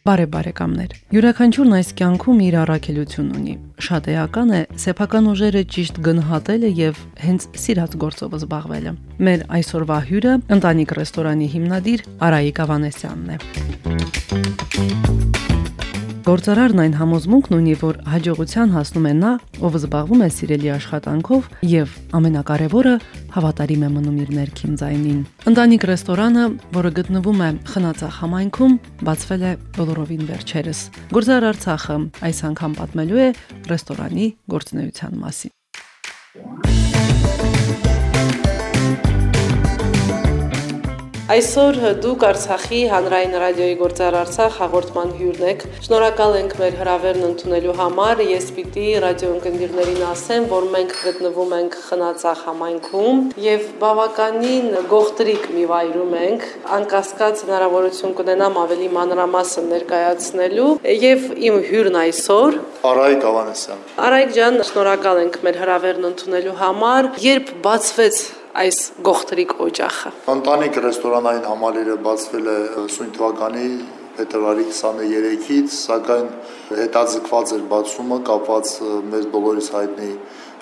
Բարև բարեկամներ։ Յուրաքանչյուրն այս կյանքում իր առաքելություն ունի։ Շատ էական է սեփական ուժերը ճիշտ գնահատելը եւ հենց սիրած գործով զբաղվելը։ Մեր այսօրվա հյուրը ընտանիք ռեստորանի հիմնադիր Արայիկ Ավանեսյանն է։ Գործարարն այն համոզմունքն ունի, որ հաջողության հասնում է նա, ով զբաղվում է սիրելի աշխատանքով եւ ամենակարևորը հավատարիմ է մնում իր ներքին ձայնին։ Ընտանիք ռեստորանը, որը գտնվում է Խնածախ համայնքում, բացվել է բոլորովին վերջերս։ Գործարար Արցախը այս անգամ պատմելու է ռեստորանի գործունեության մասին։ Այսօր դուք Արցախի հանրային ռադիոյի գործար Արցախ հաղորդման հյուրն եք։ Շնորհակալ ենք մեր հրավերն ընդունելու համար։ Ես պիտի ռադիոընկերներին ասեմ, որ մենք գտնվում ենք Խնածախ համայնքում եւ բավականին գողտրիկ մի վայրում ենք։ Անկասկած հնարավորություն կունենամ ավելի մանրամասն ներկայացնելու եւ իմ հյուրն այսօր Արայիկ Ավանեսյան։ Արայիկ ջան, շնորհակալ ենք մեր հրավերն ընդունելու համար։ Երբ բացվեց այս գողտրիկ օջախը։ Ընտանիք ռեստորանային համալիրը բացվել է սույն թվականի փետրվարի 23-ից, սակայն հետաձգված էր բացումը կապված մեզ բոլորիս հայտնի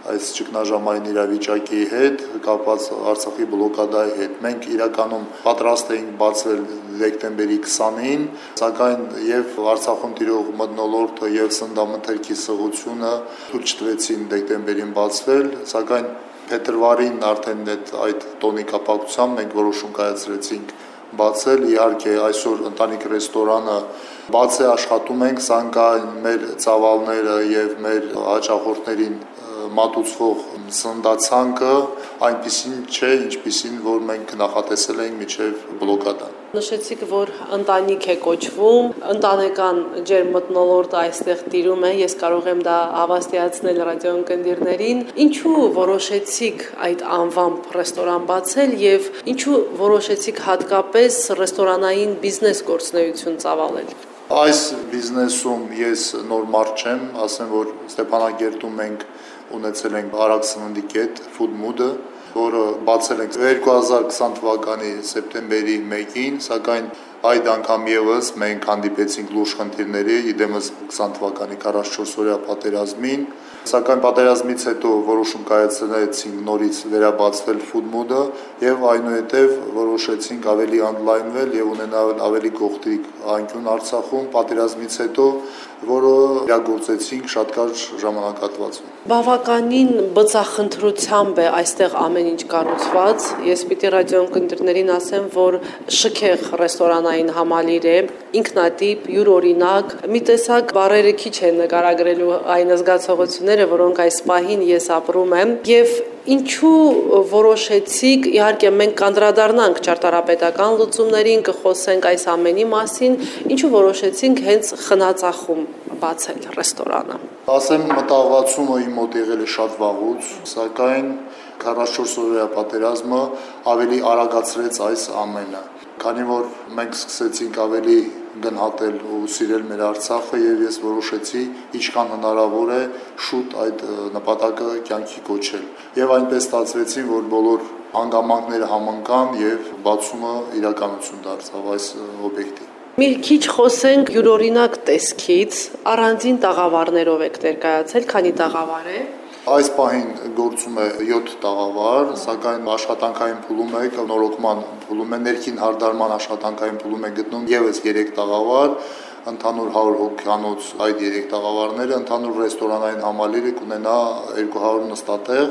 այս ճգնաժամային իրավիճակի հետ, կապված Արցախի բլոկադայի հետ։ Մենք իրականում պատրաստ էինք բացվել դեկտեմբերի 20-ին, սակայն եւ Արցախում տիրող մտնոլորտը եւ սնդամթերքի սղությունը ցույց տվեցին դեկտեմբերին բացվել, սակայն փետրվարին արդեն այդ այդ տոնի կապակցությամբ մենք որոշում կայացրեցինք բացել իհարկե այսօր ընտանիք ռեստորանը բաց է աշխատում ենք սանկայն մեր ծավալները եւ մեր հաճախորդներին մատուցվող սննդացանկը այնպեսին չէ, ինչպեսին որ մենք նախատեսել էինք միջև բլոկադան։ Նշեցիք, որ ընտանիք է կոչվում, ընտանեկան ջեր մտնոլորտը այստեղ տիրում է, ես կարող եմ դա հավաստիացնել ռադիոընկերներին։ Ինչու որոշեցիք այդ անվամբ ռեստորան բացել եւ ինչու որոշեցիք հատկապես ռեստորանային բիզնես գործնեություն ծավալել։ Այս բիզնեսում ես նոր մարդ չեմ, ասեմ, որ Ստեփանագերտում մենք ունեցել ենք Արաք սննդի կետ Food Mood-ը, որը բացել ենք 2020 թվականի սեպտեմբերի 1-ին, սակայն այդ անգամ եւս մենք հանդիպեցինք լուրջ խնդիրների, իդեմս 20 թվականի 44 օրյա պատերազմին, սակայն պատերազմից հետո որոշում կայացնեցինք նորից վերաբացվել Mood-ը եւ այնուհետեւ որոշեցինք ավելի online-վել եւ ունենալ ավելի կողտրիկ անկյուն Արցախում պատերազմից հետո որը իրագործեցինք շատ կարճ ժամանակատվածում։ Բավականին բծախնդրությամբ է այստեղ ամեն ինչ կառուցված։ Ես պիտի ռադիոընկերներին ասեմ, որ շքեղ ռեստորանային համալիր է, ինքնատիպ, յուրօրինակ, մի տեսակ բարերը քիչ են նկարագրելու այն զգացողությունները, որոնք այս պահին ես ապրում եմ, եւ Ինչու որոշեցիք, իհարկե մենք կանդրադառնանք ճարտարապետական լուծումներին, կխոսենք այս ամենի մասին, ինչու որոշեցինք հենց խնածախում բացել ռեստորանը։ Ասեմ մտահղացումը իմ մոտ եղել է շատ վաղուց, սակայն 44 օրյա պատերազմը ավելի արագացրեց այս ամենը քանի որ մենք սկսեցինք ավելի գնահատել ու սիրել մեր Արցախը եւ ես որոշեցի ինչքան հնարավոր է շուտ այդ նպատակը կյանքի կոչել եւ այնպես ստացվեցին որ բոլոր հանգամանքները համընկան եւ բացումը իրականություն դարձավ այս օբյեկտի Մի քիչ խոսենք յուրօրինակ տեսքից, առանձին տաղավարներով եք ներկայացել, քանի տաղավար է։ Այս պահին գործում է 7 տաղավար, սակայն աշխատանքային փուլում է նորոգման փուլում է ներքին հարդարման աշխատանքային փուլում է գտնում եւս 3 տաղավար, ընդհանուր 100 հոգյանոց այդ 3 տաղավարները ընդհանուր ռեստորանային համալիրը կունենա 200 նստատեղ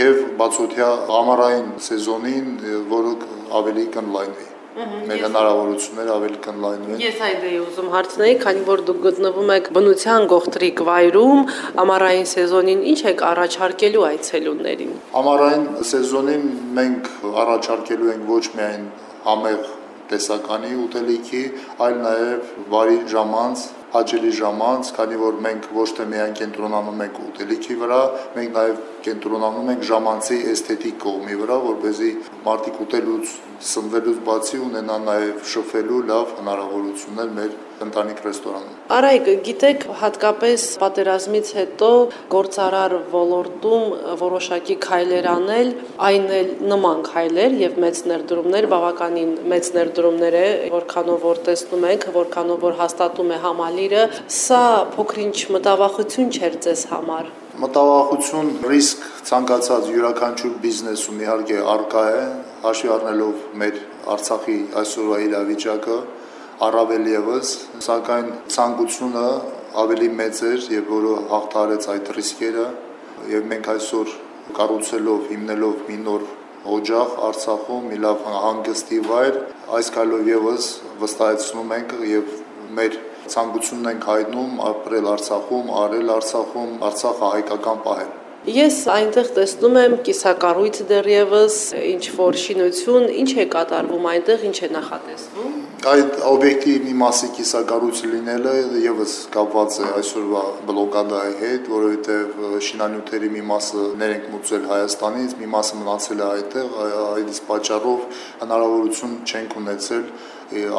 եւ բացօթյա ամառային սեզոնին, որը ավելի կընլայնվի մեր հնարավորությունները ավելի կընլայնվեն։ Ես այդ էի ուզում հարցնել, քանի որ դուք գտնվում եք բնության գողտրիկ վայրում, ամառային սեզոնին ինչ եք առաջարկելու այցելուներին։ Ամառային սեզոնին մենք առաջարկելու ենք ոչ միայն համեղ տեսականի ուտելիքի, այլ նաև բարի ժամանց, հաճելի ժամանց, քանի որ մենք ոչ թե միայն կենտրոնանում ենք ուտելիքի վրա, մենք նաև կենտրոնանում ենք ժամանցի էսթետիկ կողմի վրա, որ เป զի մարդիկ ուտելուց սնվելուց բացի ունենա նաև շփվելու լավ հնարավորություններ մեր ընտանիք ռեստորանում։ Արայք, գիտեք, հատկապես պատերազմից հետո գործարար ոլորտում որոշակի քայլեր անել, այն էլ նման քայլեր եւ մեծ ներդրումներ, բավականին մեծ ներդրումներ է, որքանով որ տեսնում ենք, որքանով որ հաստատում է համալիրը, սա փոքրինչ մտավախություն չէր ձեզ համար մտավախություն, ռիսկ ցանկացած յուրաքանչյուր բիզնեսում իհարկե արկա է, հաշվի առնելով մեր Արցախի այսօրվա իրավիճակը, առավել եւս, սակայն ցանկությունը ավելի մեծ էր եւ որը հաղթարեց այդ ռիսկերը եւ մենք այսօր կառուցելով, հիմնելով մի նոր օջախ Արցախում, մի լավ հանգստի վայր, այս քայլով եւս վստահեցնում ենք եւ մեր ցանկությունն ենք հայտնում ապրել Արցախում, արել Արցախում, Արցախը հայկական պահել։ Ես այնտեղ տեսնում եմ կիսակառույց դեռևս, ինչ որ շինություն, ինչ է կատարվում այնտեղ, ինչ է նախատեսվում։ Այդ օբյեկտի մի մասի կիսակառույց լինելը եւս կապված է այսօրվա բլոկադայի հետ, որովհետեւ շինանյութերի մի մասը ներենք մուծել Հայաստանից, մի մասը մնացել է այդտեղ, այս պատճառով հնարավորություն չենք ունեցել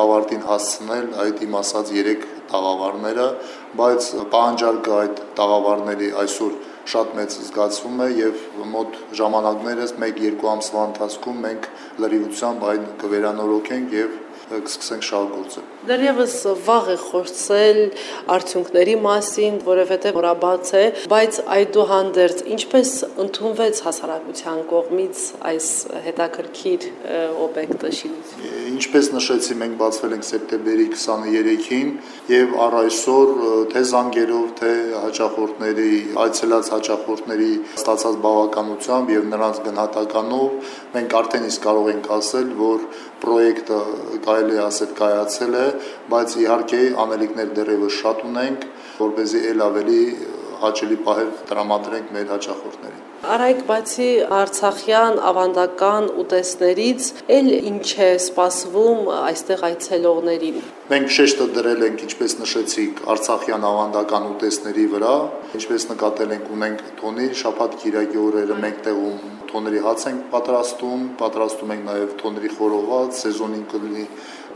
ավարտին հասցնել այդ իմ ասած 3 տաղավարները, բայց պահանջարկը այդ տաղավարների այսօր շատ մեծ զգացվում է եւ մոտ ժամանակներս 1-2 ամսվա ընթացքում մենք լրիվությամբ այն կվերանորոգենք եւ կսկսենք շահագործել։ Դեռևս վաղ է խոսել արդյունքների մասին, որովհետև որաբաց է, բայց այդուհանդերձ ինչպես ընդունվեց հասարակության կողմից այս հետաքրքիր օբյեկտը շինությունը։ Ինչպես նշեցի, մենք բացվել ենք սեպտեմբերի 23-ին եւ առ այսօր թե զանգերով, թե հաճախորդների, այցելած հաճախորդների ստացած բավականությամբ եւ նրանց գնահատականով մենք արդեն իսկ կարող ենք ասել, որ պրոյեկտը կարելի ասել կայացել է, բայց իհարկե անելիքներ դեռևս շատ ունենք, որ เป զի ել ավելի հաճելի պահեր տրամադրենք մեր հաճախորդներին։ Արայք, բացի Արցախյան ավանդական ուտեստներից, ել ինչ է սպասվում այստեղ այցելողներին։ Մենք շեշտը դրել ենք, ինչպես նշեցիք, Արցախյան ավանդական ուտեստների վրա, ինչպես նկատել ենք, ունենք թոնի շաբաթ կիրակի օրերը մենք տեղում թոների հաց ենք պատրաստում, պատրաստում ենք նաև թոների խորոված, սեզոնին կլինի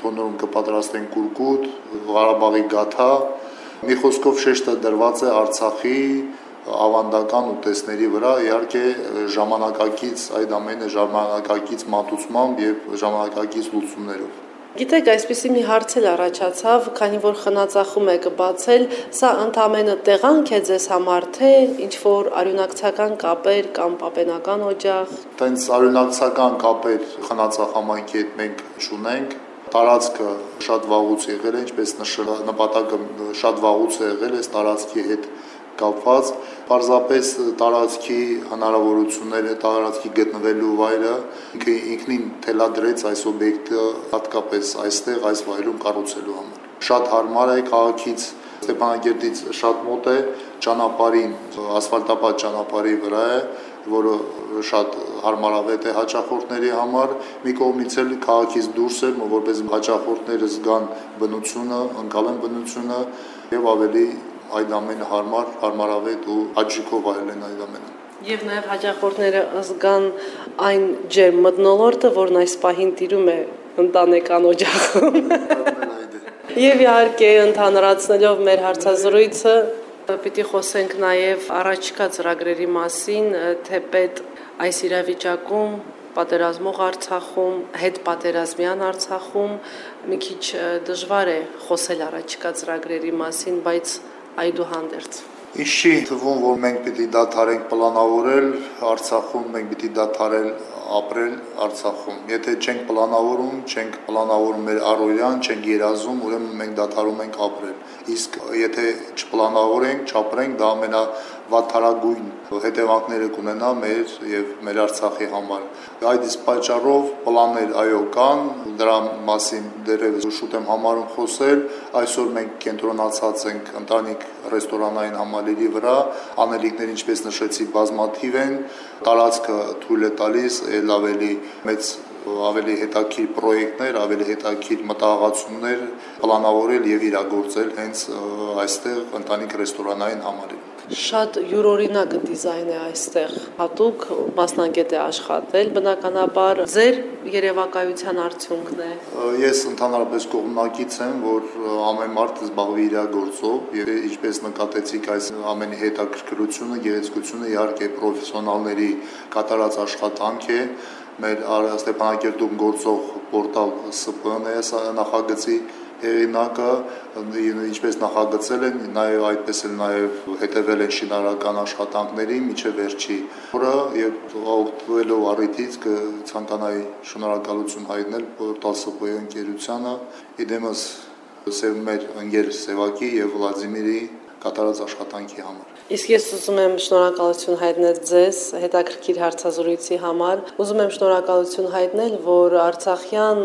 թոներում կպատրաստենք կուրկուտ, Ղարաբաղի գաթա։ Մի խոսքով շեշտը դրված է Արցախի ավանդական ուտեստների վրա, իհարկե ժամանակակից այդ ամենը ժամանակակից մատուցմամբ եւ ժամանակակից լուծումներով։ Գիտեք, այսպեսի մի հարց էլ առաջացավ, քանի որ խնածախում եք բացել, սա ընդամենը տեղանք է ձեզ համար, թե ինչ որ արյունակցական կապեր կամ պապենական օջախ։ Տենց արյունակցական կապեր խնածախամայնքի հետ մենք ունենք, տարածքը շատ վաղուց եղել է, ինչպես նշել նպատակը շատ վաղուց է եղել է տարածքի հետ կապված պարզապես տարածքի հնարավորությունները, տարածքի գտնվելու վայրը ինքը ինքնին թելադրեց այս օբյեկտը հատկապես այստեղ այս վայրում կառուցելու համար։ Շատ հարմար է քաղաքից Ստեփանակերտից շատ մոտ է ճանապարհին, ասֆալտապատ ճանապարհի վրա է, որը շատ հարմարավետ է հաճախորդների համար։ Մի կողմից էլ քաղաքից դուրս է, որպես հաճախորդները զգան բնությունը, ընկալեն բնությունը եւ ավելի այդ ամենը հարմար, հարմարավետ ու աջիկով այլեն այդ ամենը։ Եվ նաև հաճախորդները զգան այն ջերմ մտնոլորտը, որն այս պահին տիրում է ընտանեկան օջախում։ Եվ իհարկե ընդհանրացնելով մեր հարցազրույցը, պիտի խոսենք նաև առաջիկա ծրագրերի մասին, թե պետ այս իրավիճակում պատերազմող Արցախում, հետ պատերազմյան Արցախում մի քիչ դժվար է խոսել առաջիկա ծրագրերի մասին, բայց այդուհանդերձ Իշի թվում, որ մենք պիտի դադարենք պլանավորել Արցախում, մենք պիտի դադարել ապրել Արցախում։ Եթե չենք պլանավորում, չենք պլանավորում մեր առօրյան, չենք երազում, ուրեմն մենք դադարում ենք ապրել։ Իսկ եթե չպլանավորենք, չապրենք, դա ամենա վատթարագույն հետևանքները կունենա մեր եւ մեր Արցախի համար։ Այդ իսկ պատճառով պլաններ այո կան, դրա մասին դեռևս շուտ եմ համարում խոսել։ Այսօր մենք կենտրոնացած ենք ընտանիք ռեստորանային համալիրի վրա, անելիքներ ինչպես նշեցի բազմաթիվ են, տարածքը թույլ է տալիս ել ավելի մեծ ավելի հետաքրիր պրոյեկտներ, ավելի հետաքրիր մտահղացումներ պլանավորել եւ իրագործել հենց այստեղ ընտանիք ռեստորանային համալիրում։ շատ յուրօրինակ դիզայն է այստեղ։ Հատուկ մասնագետ է աշխատել, բնականաբար ձեր երևակայության արդյունքն է։ Ես ընդհանրապես կողմնակից եմ, որ ամեն մարդ զբաղվի իր գործով եւ ինչպես նկատեցիք այս ամենի հետաքրքրությունը, գեղեցկությունը իհարկե պրոֆեսիոնալների կատարած աշխատանք է մեր Ստեփանակերտում գործող պորտալ ՍՊ-ն է նախագծի հեղինակը ինչպես նախագծել են, նաև այդպես էլ նաև հետևել են շինարարական աշխատանքներին միջև վերջի օրը եւ օգտվելով առիթից կցանկանայի շնորհակալություն հայտնել SP-ի ընկերությանը, իդեմս Սև մեր ընկեր Սևակի եւ Վլադիմիրի կատարած աշխատանքի համար։ Իսկ ես ուզում եմ շնորհակալություն հայտնել ձեզ հետաքրքիր հարցազրույցի համար։ Ուզում եմ շնորհակալություն հայտնել, որ Արցախյան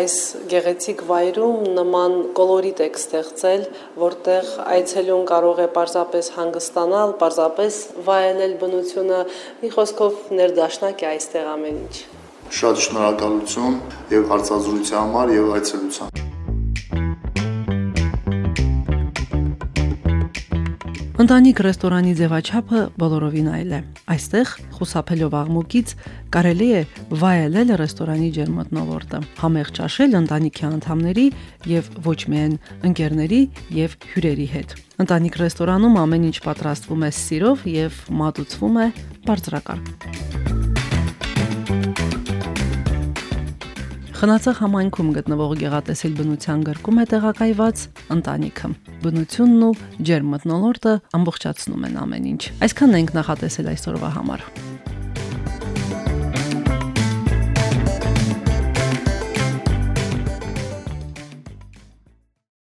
այս գեղեցիկ վայրում նման կոլորիտ եք ստեղծել, որտեղ այցելուն կարող է պարզապես հանգստանալ, պարզապես վայելել բնությունը, մի խոսքով ներդաշնակ է այստեղ ամեն ինչ։ Շատ շնորհակալություն եւ հարցազրույցի համար եւ այցելության Ընտանիք ռեստորանի ձևաչափը բոլորովին այլ է։ Այստեղ, խուսափելով աղմուկից, կարելի է վայելել ռեստորանի ջերմտնոլորտը, համեղ ճաշել ընտանիքի անդամների եւ ոչ միայն ընկերների եւ հյուրերի հետ։ Ընտանիք ռեստորանում ամեն ինչ պատրաստվում է սիրով եւ մատուցվում է բարձրակարգ։ Խնացախ համայնքում գտնվող գեղատեսիլ բնության գրկում է տեղակայված ընտանիքը։ Բնությունն ու ջերմ մտնոլորտը ամբողջացնում են ամեն ինչ։ Այսքանն ենք նախատեսել այսօրվա համար։